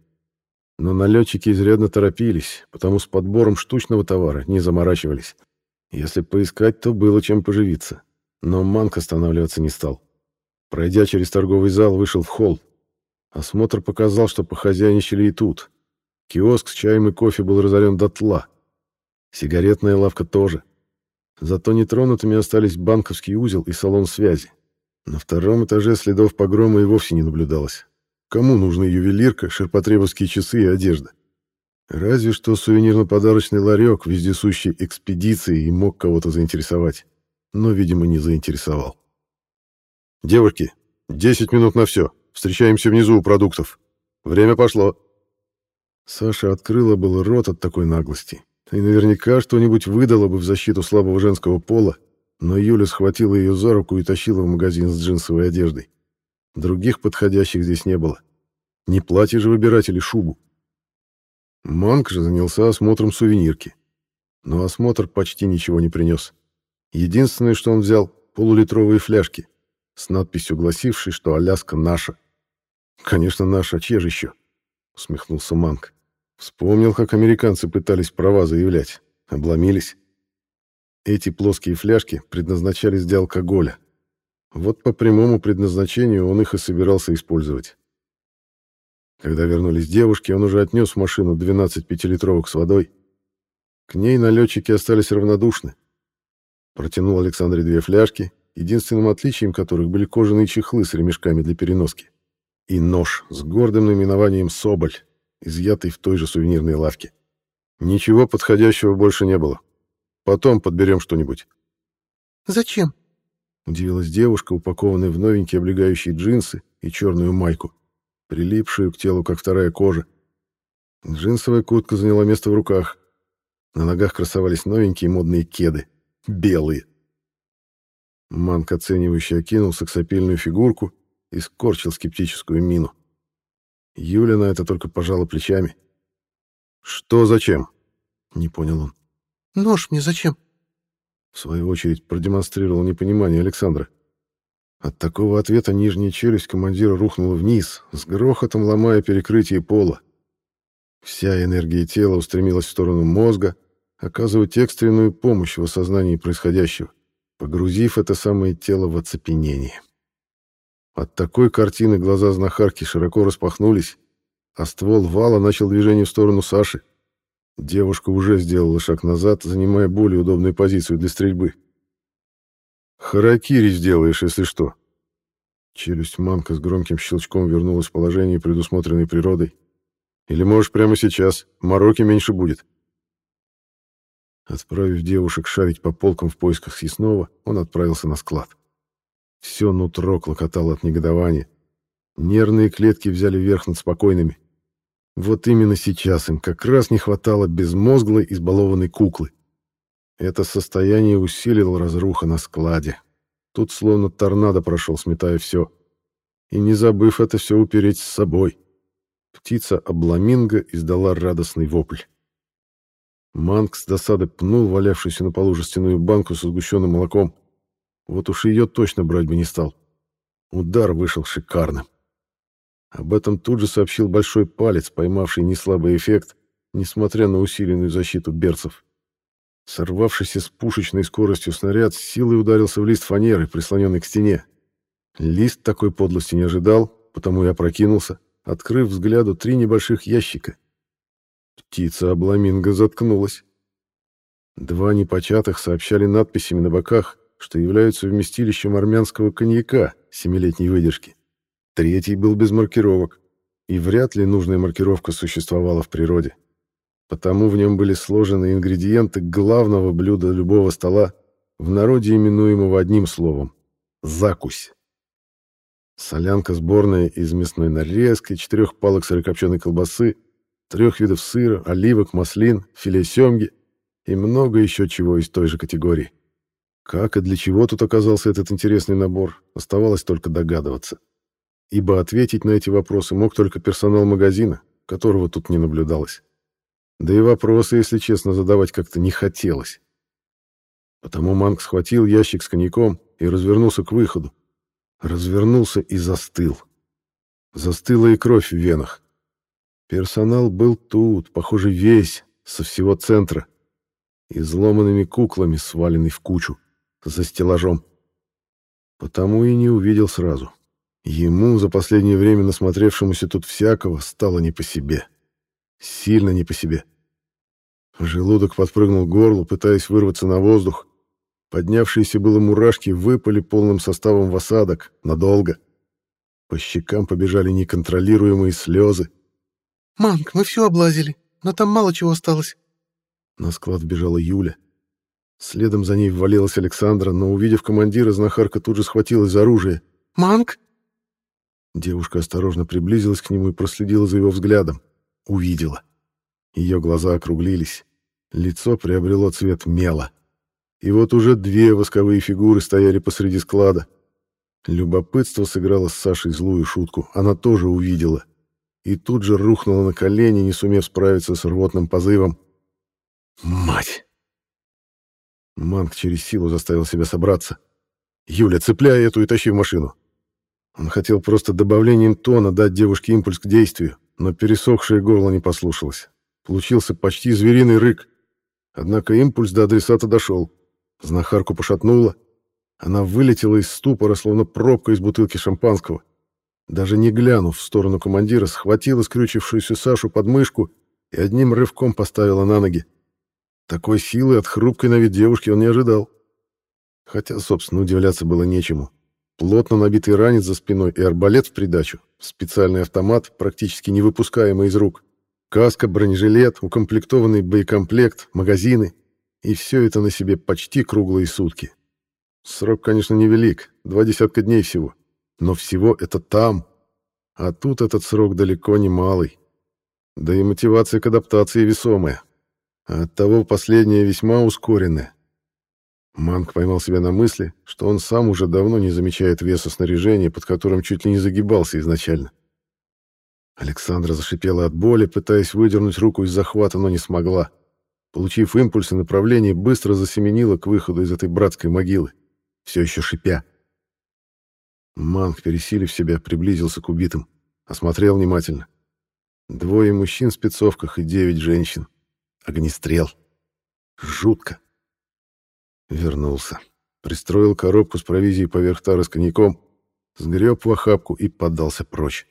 Но налетчики изрядно торопились, потому с подбором штучного товара не заморачивались. Если поискать, то было чем поживиться. Но Манк останавливаться не стал. Пройдя через торговый зал, вышел в холл. Осмотр показал, что похозяйничали и тут. Киоск с чаем и кофе был разорен дотла. Сигаретная лавка тоже. Зато нетронутыми остались банковский узел и салон связи. На втором этаже следов погрома и вовсе не наблюдалось. Кому нужны ювелирка, ширпотребовские часы и одежда? Разве что сувенирно-подарочный ларек, вездесущий экспедиции, и мог кого-то заинтересовать. Но, видимо, не заинтересовал. «Девушки, Десять минут на все. Встречаемся внизу у продуктов. Время пошло». Саша открыла был рот от такой наглости. И наверняка что-нибудь выдала бы в защиту слабого женского пола, но Юля схватила ее за руку и тащила в магазин с джинсовой одеждой. Других подходящих здесь не было. Не платье же выбирать или шубу. Манк же занялся осмотром сувенирки. Но осмотр почти ничего не принес. Единственное, что он взял — полулитровые фляжки с надписью, гласившей, что Аляска наша. «Конечно, наша, чья же еще?» — усмехнулся Манк. Вспомнил, как американцы пытались права заявлять. Обломились. Эти плоские фляжки предназначались для алкоголя. Вот по прямому предназначению он их и собирался использовать. Когда вернулись девушки, он уже отнес в машину 12 пятилитровок с водой. К ней налетчики остались равнодушны. Протянул Александре две фляжки, единственным отличием которых были кожаные чехлы с ремешками для переноски. И нож с гордым наименованием «Соболь», изъятый в той же сувенирной лавке. Ничего подходящего больше не было. Потом подберем что-нибудь. «Зачем?» — удивилась девушка, упакованная в новенькие облегающие джинсы и черную майку прилипшую к телу, как вторая кожа. Джинсовая куртка заняла место в руках. На ногах красовались новенькие модные кеды. Белые. Манк, оценивающий, окинул сексапильную фигурку и скорчил скептическую мину. Юля на это только пожала плечами. «Что зачем?» — не понял он. «Нож мне зачем?» В свою очередь продемонстрировал непонимание Александра. От такого ответа нижняя челюсть командира рухнула вниз, с грохотом ломая перекрытие пола. Вся энергия тела устремилась в сторону мозга, оказывать экстренную помощь в осознании происходящего, погрузив это самое тело в оцепенение. От такой картины глаза знахарки широко распахнулись, а ствол вала начал движение в сторону Саши. Девушка уже сделала шаг назад, занимая более удобную позицию для стрельбы. Харакири сделаешь, если что. Челюсть Манка с громким щелчком вернулась в положение, предусмотренной природой. Или можешь прямо сейчас, мороки меньше будет. Отправив девушек шарить по полкам в поисках съестного, он отправился на склад. Все нутро клокотало от негодования. Нервные клетки взяли верх над спокойными. Вот именно сейчас им как раз не хватало безмозглой, избалованной куклы. Это состояние усилило разруха на складе. Тут словно торнадо прошел, сметая все. И не забыв это все упереть с собой. Птица обламинго издала радостный вопль. Манк с досады пнул валявшуюся на полу жестяную банку с сгущенным молоком. Вот уж ее точно брать бы не стал. Удар вышел шикарным. Об этом тут же сообщил большой палец, поймавший неслабый эффект, несмотря на усиленную защиту берцев. Сорвавшийся с пушечной скоростью снаряд с силой ударился в лист фанеры, прислоненный к стене. Лист такой подлости не ожидал, потому и опрокинулся, открыв взгляду три небольших ящика. Птица обламинго заткнулась. Два непочатых сообщали надписями на боках, что являются вместилищем армянского коньяка семилетней выдержки. Третий был без маркировок, и вряд ли нужная маркировка существовала в природе. Потому в нем были сложены ингредиенты главного блюда любого стола, в народе именуемого одним словом – закусь. Солянка сборная из мясной нарезки, четырех палок сырокопченой колбасы, трех видов сыра, оливок, маслин, филе семги и много еще чего из той же категории. Как и для чего тут оказался этот интересный набор, оставалось только догадываться. Ибо ответить на эти вопросы мог только персонал магазина, которого тут не наблюдалось. Да и вопросы, если честно, задавать как-то не хотелось. Потому Манк схватил ящик с коньяком и развернулся к выходу. Развернулся и застыл. Застыла и кровь в венах. Персонал был тут, похоже, весь, со всего центра. Изломанными куклами, сваленный в кучу, за стеллажом. Потому и не увидел сразу. Ему, за последнее время насмотревшемуся тут всякого, стало не по себе. Сильно не по себе. Желудок подпрыгнул к горлу, пытаясь вырваться на воздух. Поднявшиеся было мурашки выпали полным составом в осадок. Надолго. По щекам побежали неконтролируемые слезы. «Манк, мы все облазили, но там мало чего осталось». На склад бежала Юля. Следом за ней ввалилась Александра, но, увидев командира, знахарка тут же схватилась за оружие. «Манк?» Девушка осторожно приблизилась к нему и проследила за его взглядом. Увидела. Ее глаза округлились. Лицо приобрело цвет мела. И вот уже две восковые фигуры стояли посреди склада. Любопытство сыграло с Сашей злую шутку. Она тоже увидела. И тут же рухнула на колени, не сумев справиться с рвотным позывом. «Мать!» Манк через силу заставил себя собраться. «Юля, цепляй эту и тащи в машину!» Он хотел просто добавлением тона дать девушке импульс к действию, но пересохшее горло не послушалось. Получился почти звериный рык. Однако импульс до адресата дошел. Знахарку пошатнуло. Она вылетела из ступора, словно пробка из бутылки шампанского. Даже не глянув в сторону командира, схватила скрючившуюся Сашу под мышку и одним рывком поставила на ноги. Такой силы от хрупкой на вид девушки он не ожидал. Хотя, собственно, удивляться было нечему. Плотно набитый ранец за спиной и арбалет в придачу, специальный автомат, практически не выпускаемый из рук, каска, бронежилет, укомплектованный боекомплект, магазины. И все это на себе почти круглые сутки. Срок, конечно, невелик, два десятка дней всего. Но всего это там. А тут этот срок далеко не малый. Да и мотивация к адаптации весомая. А оттого последняя весьма ускоренная. Манк поймал себя на мысли, что он сам уже давно не замечает веса снаряжения, под которым чуть ли не загибался изначально. Александра зашипела от боли, пытаясь выдернуть руку из захвата, но не смогла. Получив импульс и направление, быстро засеменила к выходу из этой братской могилы, все еще шипя. Манг, пересилив себя, приблизился к убитым, осмотрел внимательно. Двое мужчин в спецовках и девять женщин. Огнестрел. Жутко. Вернулся. Пристроил коробку с провизией поверх тары с коньяком, сгреб в охапку и поддался прочь.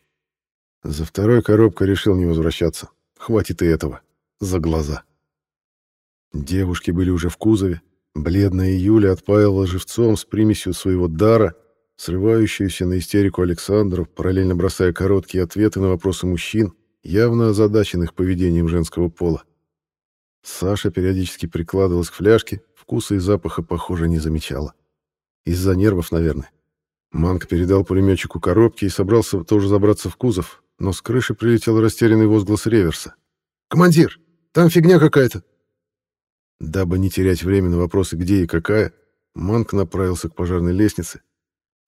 За второй коробкой решил не возвращаться. Хватит и этого. За глаза. Девушки были уже в кузове. Бледная Юля отпаивала живцом с примесью своего дара, срывающуюся на истерику Александру, параллельно бросая короткие ответы на вопросы мужчин, явно озадаченных поведением женского пола. Саша периодически прикладывалась к фляжке, вкуса и запаха, похоже, не замечала. Из-за нервов, наверное. Манк передал пулеметчику коробки и собрался тоже забраться в кузов, но с крыши прилетел растерянный возглас реверса. «Командир, там фигня какая-то!» Дабы не терять время на вопросы «где и какая», Манк направился к пожарной лестнице.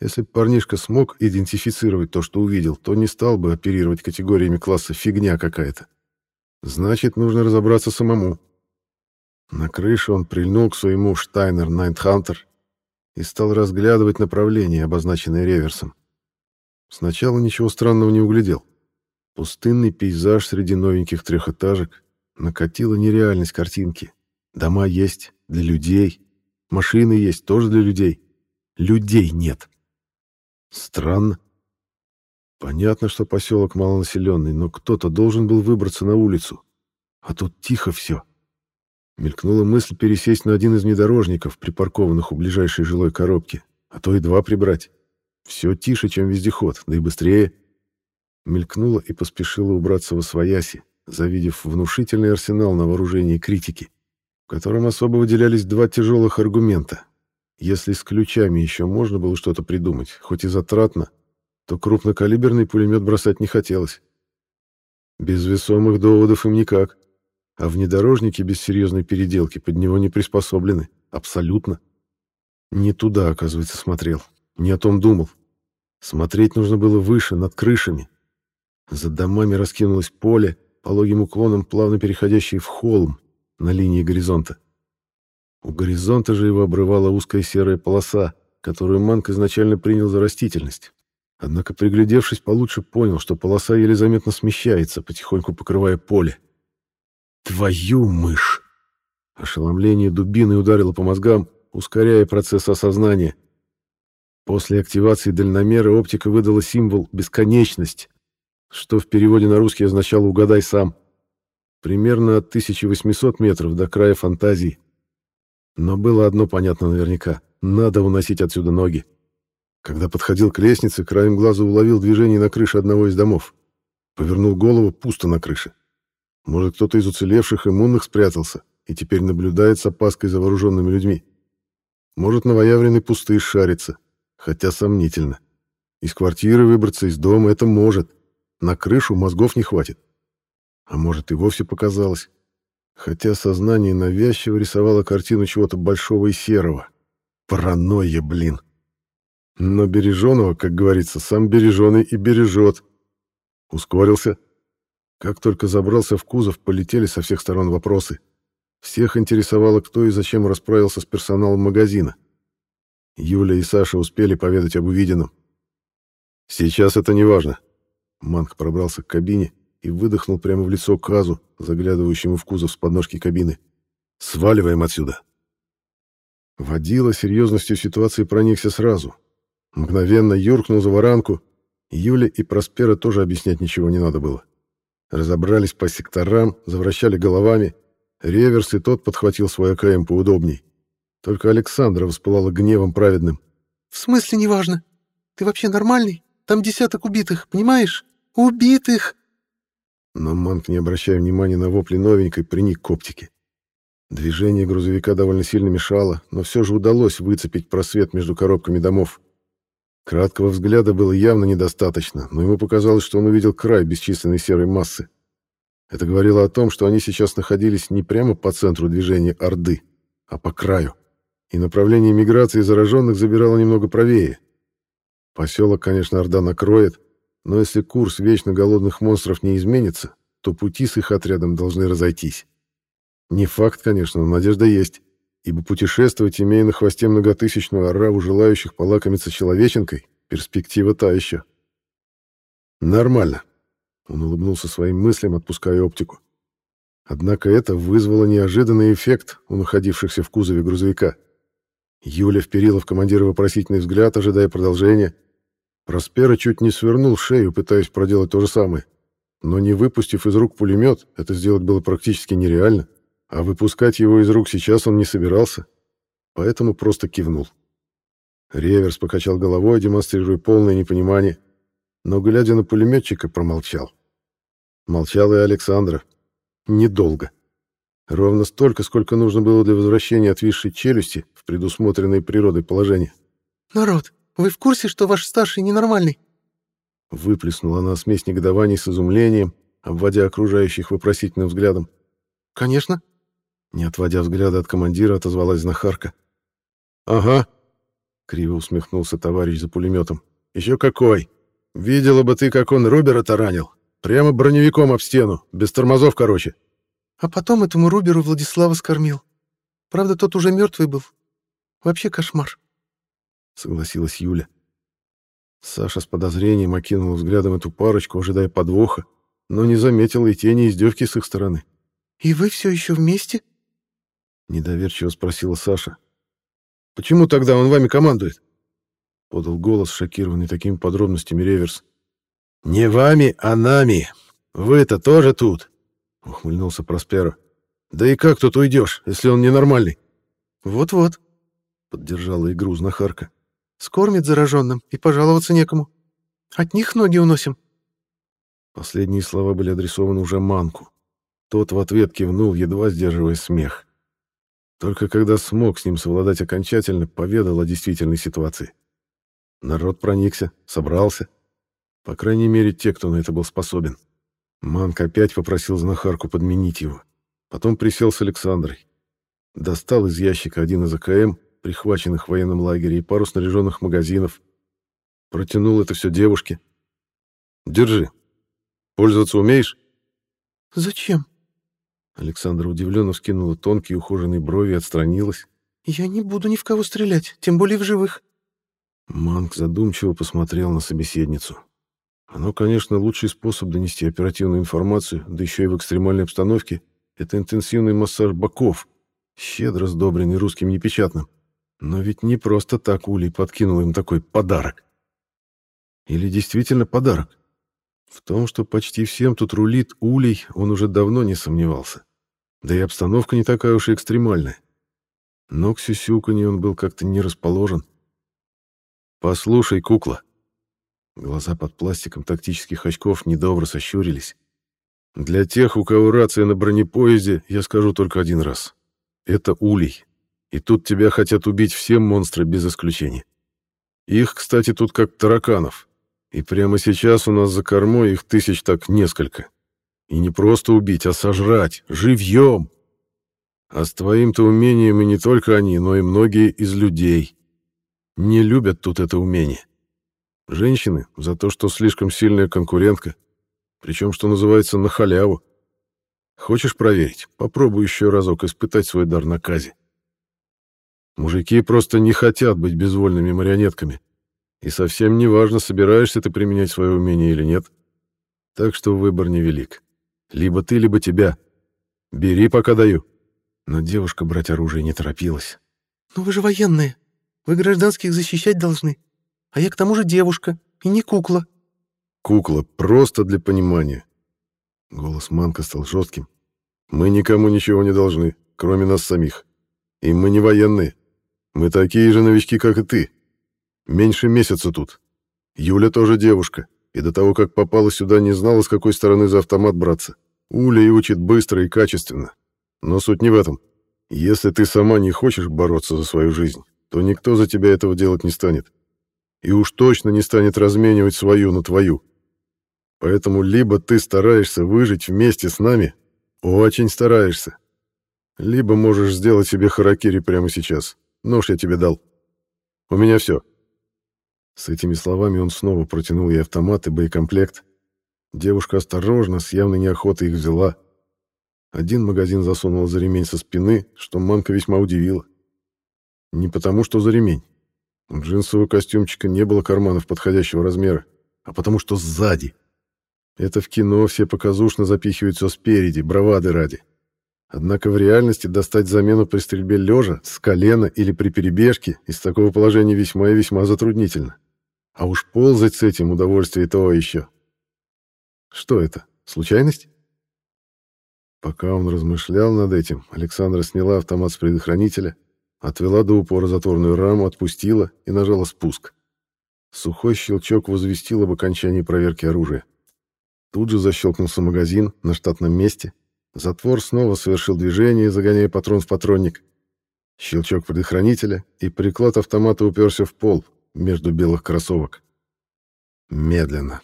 Если бы парнишка смог идентифицировать то, что увидел, то не стал бы оперировать категориями класса «фигня какая-то». Значит, нужно разобраться самому. На крыше он прильнул к своему Штайнер Найнтхантер и стал разглядывать направление, обозначенное реверсом. Сначала ничего странного не углядел. Пустынный пейзаж среди новеньких трехэтажек накатила нереальность картинки. Дома есть для людей, машины есть тоже для людей. Людей нет. Странно. Понятно, что поселок малонаселенный, но кто-то должен был выбраться на улицу. А тут тихо все. Мелькнула мысль пересесть на один из внедорожников, припаркованных у ближайшей жилой коробки, а то и два прибрать. Все тише, чем вездеход, да и быстрее. Мелькнула и поспешила убраться во свояси, завидев внушительный арсенал на вооружении критики, в котором особо выделялись два тяжелых аргумента. Если с ключами еще можно было что-то придумать, хоть и затратно, то крупнокалиберный пулемет бросать не хотелось. Без весомых доводов им никак. А внедорожники без серьезной переделки под него не приспособлены. Абсолютно. Не туда, оказывается, смотрел. Не о том думал. Смотреть нужно было выше, над крышами. За домами раскинулось поле, пологим уклоном плавно переходящее в холм на линии горизонта. У горизонта же его обрывала узкая серая полоса, которую Манк изначально принял за растительность. Однако, приглядевшись получше, понял, что полоса еле заметно смещается, потихоньку покрывая поле. Твою мышь! Ошеломление дубины ударило по мозгам, ускоряя процесс осознания. После активации дальномера оптика выдала символ «бесконечность», что в переводе на русский означало «угадай сам». Примерно от 1800 метров до края фантазии. Но было одно понятно наверняка. Надо уносить отсюда ноги. Когда подходил к лестнице, краем глаза уловил движение на крыше одного из домов. Повернул голову, пусто на крыше. Может, кто-то из уцелевших иммунных спрятался и теперь наблюдает с опаской за вооруженными людьми. Может, новоявленный пустыш шарится, хотя сомнительно. Из квартиры выбраться, из дома — это может. На крышу мозгов не хватит. А может, и вовсе показалось. Хотя сознание навязчиво рисовало картину чего-то большого и серого. Паранойя, блин. Но береженого, как говорится, сам береженый и бережет. Ускорился. Как только забрался в кузов, полетели со всех сторон вопросы. Всех интересовало, кто и зачем расправился с персоналом магазина. Юля и Саша успели поведать об увиденном. «Сейчас это не важно». Манк пробрался к кабине и выдохнул прямо в лицо Казу, заглядывающему в кузов с подножки кабины. «Сваливаем отсюда!» Водила серьезностью ситуации проникся сразу. Мгновенно юркнул за варанку. Юле и Проспера тоже объяснять ничего не надо было. Разобрались по секторам, завращали головами. Реверс и тот подхватил свой АКМ поудобней. Только Александра воспылала гневом праведным. «В смысле неважно? Ты вообще нормальный? Там десяток убитых, понимаешь? Убитых!» Но Манк, не обращая внимания на вопли новенькой, приник к оптике. Движение грузовика довольно сильно мешало, но все же удалось выцепить просвет между коробками домов. Краткого взгляда было явно недостаточно, но ему показалось, что он увидел край бесчисленной серой массы. Это говорило о том, что они сейчас находились не прямо по центру движения Орды, а по краю, и направление миграции зараженных забирало немного правее. Поселок, конечно, Орда накроет, но если курс вечно голодных монстров не изменится, то пути с их отрядом должны разойтись. Не факт, конечно, но надежда есть, ибо путешествовать, имея на хвосте многотысячную ораву желающих полакомиться человеченкой, перспектива та еще. Нормально. Он улыбнулся своим мыслям, отпуская оптику. Однако это вызвало неожиданный эффект у находившихся в кузове грузовика. Юля вперила в командира вопросительный взгляд, ожидая продолжения. Проспера чуть не свернул шею, пытаясь проделать то же самое. Но не выпустив из рук пулемет, это сделать было практически нереально. А выпускать его из рук сейчас он не собирался, поэтому просто кивнул. Реверс покачал головой, демонстрируя полное непонимание, но, глядя на пулеметчика, промолчал. Молчал и Александра. Недолго. Ровно столько, сколько нужно было для возвращения отвисшей челюсти в предусмотренное природой положение. «Народ, вы в курсе, что ваш старший ненормальный?» Выплеснула она смесь негодований с изумлением, обводя окружающих вопросительным взглядом. «Конечно», не отводя взгляда от командира, отозвалась знахарка. «Ага», — криво усмехнулся товарищ за пулеметом. «Еще какой! Видела бы ты, как он Рубера таранил. Прямо броневиком об стену, без тормозов, короче». А потом этому Руберу Владислава скормил. Правда, тот уже мертвый был. Вообще кошмар. Согласилась Юля. Саша с подозрением окинул взглядом эту парочку, ожидая подвоха, но не заметил и тени издевки с их стороны. «И вы все еще вместе?» Недоверчиво спросила Саша. «Почему тогда он вами командует?» Подал голос, шокированный такими подробностями Реверс. «Не вами, а нами. Вы-то тоже тут», — ухмыльнулся Просперо. «Да и как тут уйдешь, если он ненормальный?» «Вот-вот», — поддержала игру знахарка. «Скормит зараженным, и пожаловаться некому. От них ноги уносим». Последние слова были адресованы уже Манку. Тот в ответ кивнул, едва сдерживая смех. Только когда смог с ним совладать окончательно, поведал о действительной ситуации. Народ проникся, собрался. По крайней мере, те, кто на это был способен. Манк опять попросил знахарку подменить его. Потом присел с Александрой. Достал из ящика один из АКМ, прихваченных в военном лагере, и пару снаряженных магазинов. Протянул это все девушке. «Держи. Пользоваться умеешь?» «Зачем?» Александра удивленно вскинула тонкие ухоженные брови и отстранилась. «Я не буду ни в кого стрелять, тем более в живых». Манк задумчиво посмотрел на собеседницу. Оно, конечно, лучший способ донести оперативную информацию, да еще и в экстремальной обстановке, это интенсивный массаж боков, щедро сдобренный русским непечатным. Но ведь не просто так Улей подкинул им такой подарок. Или действительно подарок? В том, что почти всем тут рулит Улей, он уже давно не сомневался. Да и обстановка не такая уж и экстремальная. Но к сюсюканью он был как-то не расположен. «Послушай, кукла». Глаза под пластиком тактических очков недобро сощурились. «Для тех, у кого рация на бронепоезде, я скажу только один раз. Это улей. И тут тебя хотят убить все монстры без исключения. Их, кстати, тут как тараканов. И прямо сейчас у нас за кормой их тысяч так несколько. И не просто убить, а сожрать, живьем. А с твоим-то умением и не только они, но и многие из людей. Не любят тут это умение. Женщины за то, что слишком сильная конкурентка, причем, что называется, на халяву. Хочешь проверить? Попробуй еще разок испытать свой дар на казе. Мужики просто не хотят быть безвольными марионетками. И совсем не важно, собираешься ты применять свое умение или нет. Так что выбор невелик. Либо ты, либо тебя. Бери, пока даю. Но девушка брать оружие не торопилась. «Ну вы же военные. Вы гражданских защищать должны. А я к тому же девушка, и не кукла». «Кукла, просто для понимания». Голос Манка стал жестким. «Мы никому ничего не должны, кроме нас самих. И мы не военные. Мы такие же новички, как и ты. Меньше месяца тут. Юля тоже девушка, и до того, как попала сюда, не знала, с какой стороны за автомат браться. Уля и учит быстро и качественно. Но суть не в этом. Если ты сама не хочешь бороться за свою жизнь, то никто за тебя этого делать не станет. И уж точно не станет разменивать свою на твою. Поэтому либо ты стараешься выжить вместе с нами, очень стараешься, либо можешь сделать себе харакири прямо сейчас. Нож я тебе дал. У меня все. С этими словами он снова протянул ей автомат и боекомплект. Девушка осторожно, с явной неохотой их взяла. Один магазин засунула за ремень со спины, что Манка весьма удивила. Не потому, что за ремень. У джинсового костюмчика не было карманов подходящего размера, а потому что сзади. Это в кино все показушно запихивают все спереди, бравады ради. Однако в реальности достать замену при стрельбе лежа, с колена или при перебежке из такого положения весьма и весьма затруднительно. А уж ползать с этим удовольствие то еще. Что это? Случайность? Пока он размышлял над этим, Александра сняла автомат с предохранителя, отвела до упора затворную раму, отпустила и нажала спуск. Сухой щелчок возвестил об окончании проверки оружия. Тут же защелкнулся магазин на штатном месте. Затвор снова совершил движение, загоняя патрон в патронник. Щелчок предохранителя, и приклад автомата уперся в пол, между белых кроссовок. Медленно,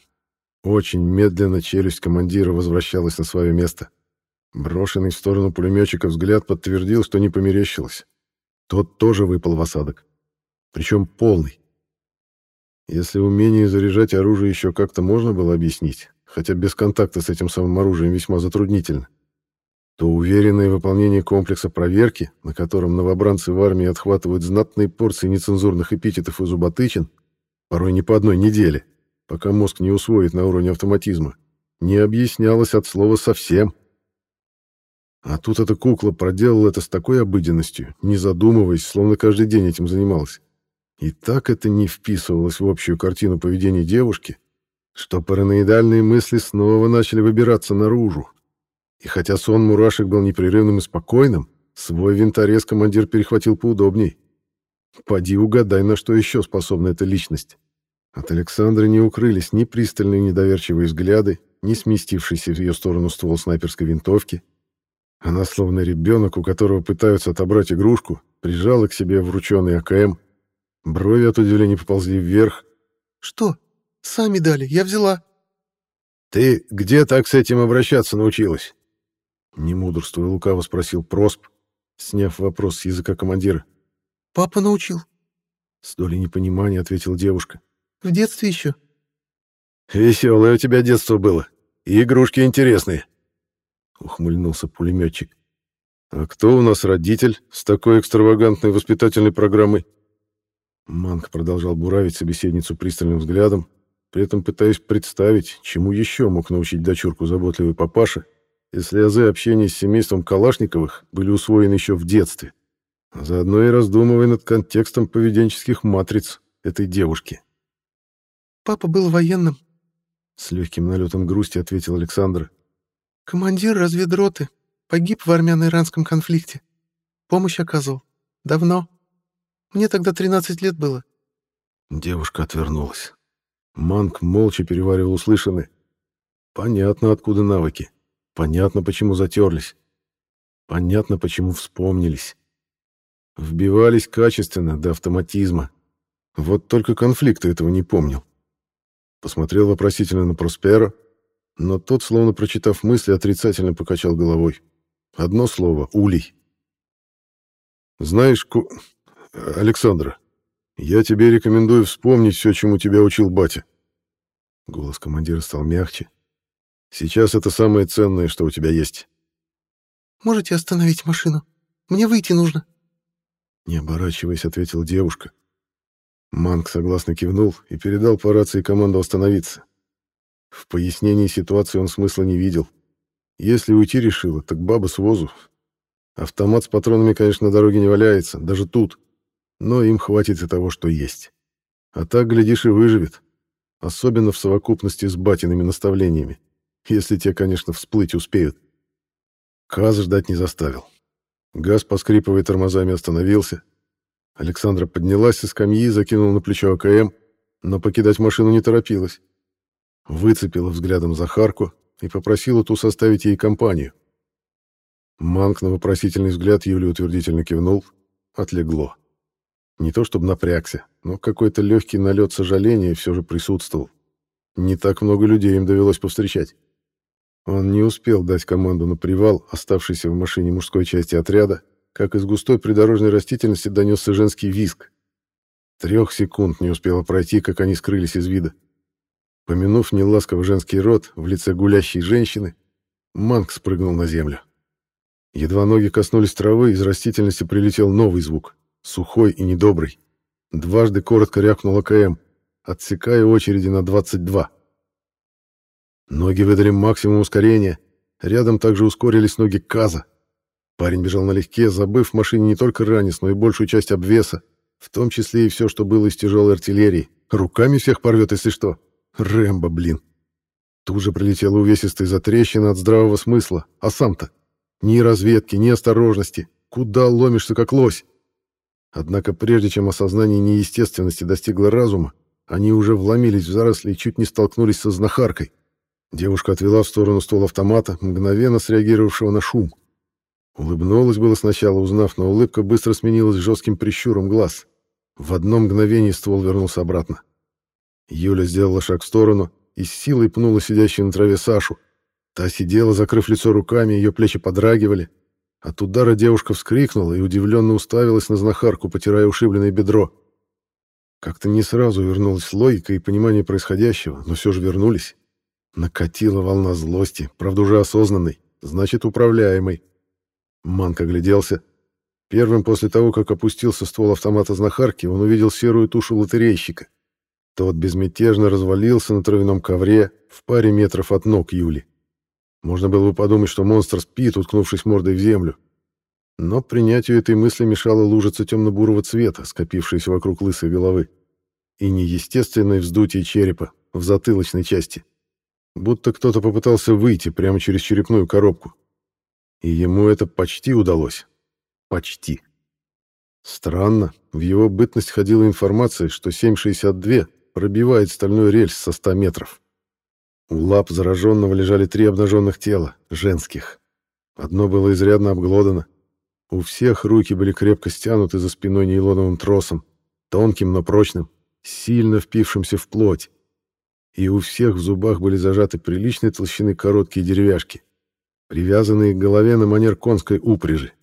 очень медленно челюсть командира возвращалась на свое место. Брошенный в сторону пулеметчика взгляд подтвердил, что не померещилось. Тот тоже выпал в осадок. Причем полный. Если умение заряжать оружие еще как-то можно было объяснить, хотя без контакта с этим самым оружием весьма затруднительно, то уверенное выполнение комплекса проверки, на котором новобранцы в армии отхватывают знатные порции нецензурных эпитетов и зуботычин, порой не по одной неделе, пока мозг не усвоит на уровне автоматизма, не объяснялось от слова совсем. А тут эта кукла проделала это с такой обыденностью, не задумываясь, словно каждый день этим занималась. И так это не вписывалось в общую картину поведения девушки, что параноидальные мысли снова начали выбираться наружу, и хотя сон мурашек был непрерывным и спокойным, свой винторез командир перехватил поудобней. Поди угадай, на что еще способна эта личность. От Александры не укрылись ни пристальные недоверчивые взгляды, ни сместившийся в ее сторону ствол снайперской винтовки. Она, словно ребенок, у которого пытаются отобрать игрушку, прижала к себе врученный АКМ. Брови от удивления поползли вверх. «Что? Сами дали, я взяла». «Ты где так с этим обращаться научилась?» Не мудрствуя лукаво спросил Просп, сняв вопрос с языка командира. «Папа научил». С долей непонимания ответила девушка. «В детстве еще». «Веселое у тебя детство было. И игрушки интересные», — ухмыльнулся пулеметчик. «А кто у нас родитель с такой экстравагантной воспитательной программой?» Манк продолжал буравить собеседницу пристальным взглядом, при этом пытаясь представить, чему еще мог научить дочурку заботливый папаша, если азы общения с семейством Калашниковых были усвоены еще в детстве, а заодно и раздумывая над контекстом поведенческих матриц этой девушки. «Папа был военным», — с легким налетом грусти ответил Александр. «Командир разведроты. Погиб в армяно-иранском конфликте. Помощь оказывал. Давно. Мне тогда 13 лет было». Девушка отвернулась. Манк молча переваривал услышанное. Понятно, откуда навыки. Понятно, почему затерлись. Понятно, почему вспомнились. Вбивались качественно, до автоматизма. Вот только конфликта этого не помнил. посмотрел вопросительно на Просперо, но тот, словно прочитав мысли, отрицательно покачал головой. Одно слово — улей. «Знаешь, Ку... Александра, я тебе рекомендую вспомнить все, чему тебя учил батя». Голос командира стал мягче. «Сейчас это самое ценное, что у тебя есть». «Можете остановить машину? Мне выйти нужно». Не оборачиваясь, ответила девушка. Манк согласно кивнул и передал по рации команду остановиться. В пояснении ситуации он смысла не видел. Если уйти решила, так баба с возу. Автомат с патронами, конечно, на дороге не валяется, даже тут. Но им хватит и того, что есть. А так, глядишь, и выживет. Особенно в совокупности с батиными наставлениями. Если те, конечно, всплыть успеют. Каз ждать не заставил. Газ, поскрипывая тормозами, остановился. Александра поднялась со скамьи, закинула на плечо АКМ, но покидать машину не торопилась. Выцепила взглядом Захарку и попросила ту составить ей компанию. Манк на вопросительный взгляд Юли утвердительно кивнул. Отлегло. Не то чтобы напрягся, но какой-то легкий налет сожаления все же присутствовал. Не так много людей им довелось повстречать. Он не успел дать команду на привал, оставшийся в машине мужской части отряда, как из густой придорожной растительности донесся женский визг. Трех секунд не успело пройти, как они скрылись из вида. Помянув неласково женский рот в лице гулящей женщины, Манк спрыгнул на землю. Едва ноги коснулись травы, из растительности прилетел новый звук, сухой и недобрый. Дважды коротко рявкнул АКМ, отсекая очереди на 22. Ноги выдали максимум ускорения. Рядом также ускорились ноги Каза. Парень бежал налегке, забыв в машине не только ранец, но и большую часть обвеса, в том числе и все, что было из тяжелой артиллерии. Руками всех порвет, если что. Рэмбо, блин. Тут же прилетела увесистая затрещина от здравого смысла. А сам-то? Ни разведки, ни осторожности. Куда ломишься, как лось? Однако прежде чем осознание неестественности достигло разума, они уже вломились в заросли и чуть не столкнулись со знахаркой. Девушка отвела в сторону ствол автомата, мгновенно среагировавшего на шум. Улыбнулась было сначала, узнав, но улыбка быстро сменилась жестким прищуром глаз. В одно мгновение ствол вернулся обратно. Юля сделала шаг в сторону и с силой пнула сидящую на траве Сашу. Та сидела, закрыв лицо руками, ее плечи подрагивали. От удара девушка вскрикнула и удивленно уставилась на знахарку, потирая ушибленное бедро. Как-то не сразу вернулась логика и понимание происходящего, но все же вернулись. Накатила волна злости, правда уже осознанной, значит управляемой. Манк огляделся. Первым после того, как опустился ствол автомата знахарки, он увидел серую тушу лотерейщика. Тот безмятежно развалился на травяном ковре в паре метров от ног Юли. Можно было бы подумать, что монстр спит, уткнувшись мордой в землю. Но принятию этой мысли мешала лужица темно-бурого цвета, скопившаяся вокруг лысой головы, и неестественное вздутие черепа в затылочной части будто кто-то попытался выйти прямо через черепную коробку. И ему это почти удалось. Почти. Странно, в его бытность ходила информация, что 7,62 пробивает стальной рельс со 100 метров. У лап зараженного лежали три обнаженных тела, женских. Одно было изрядно обглодано. У всех руки были крепко стянуты за спиной нейлоновым тросом, тонким, но прочным, сильно впившимся в плоть и у всех в зубах были зажаты приличной толщины короткие деревяшки, привязанные к голове на манер конской упряжи,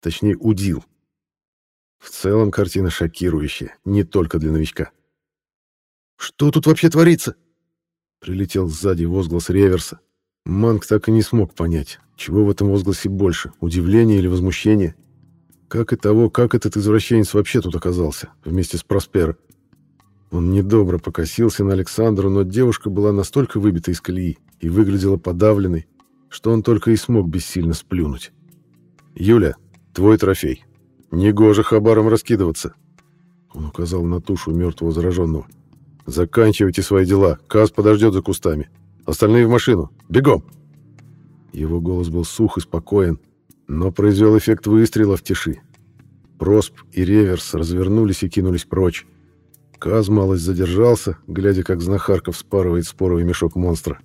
точнее удил. В целом картина шокирующая, не только для новичка. «Что тут вообще творится?» Прилетел сзади возглас реверса. Манк так и не смог понять, чего в этом возгласе больше, удивление или возмущение. Как и того, как этот извращенец вообще тут оказался, вместе с Просперо. Он недобро покосился на Александру, но девушка была настолько выбита из колеи и выглядела подавленной, что он только и смог бессильно сплюнуть. «Юля, твой трофей. Негоже хабаром раскидываться», — он указал на тушу мертвого зараженного. «Заканчивайте свои дела. Каз подождет за кустами. Остальные в машину. Бегом!» Его голос был сух и спокоен, но произвел эффект выстрела в тиши. Просп и Реверс развернулись и кинулись прочь. Каз малость задержался, глядя, как знахарка вспарывает споровый мешок монстра.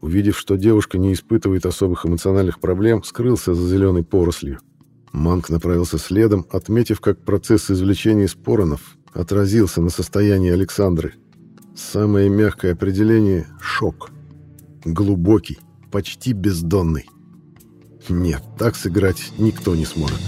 Увидев, что девушка не испытывает особых эмоциональных проблем, скрылся за зеленой порослью. Манк направился следом, отметив, как процесс извлечения споронов отразился на состоянии Александры. Самое мягкое определение — шок. Глубокий, почти бездонный. Нет, так сыграть никто не сможет.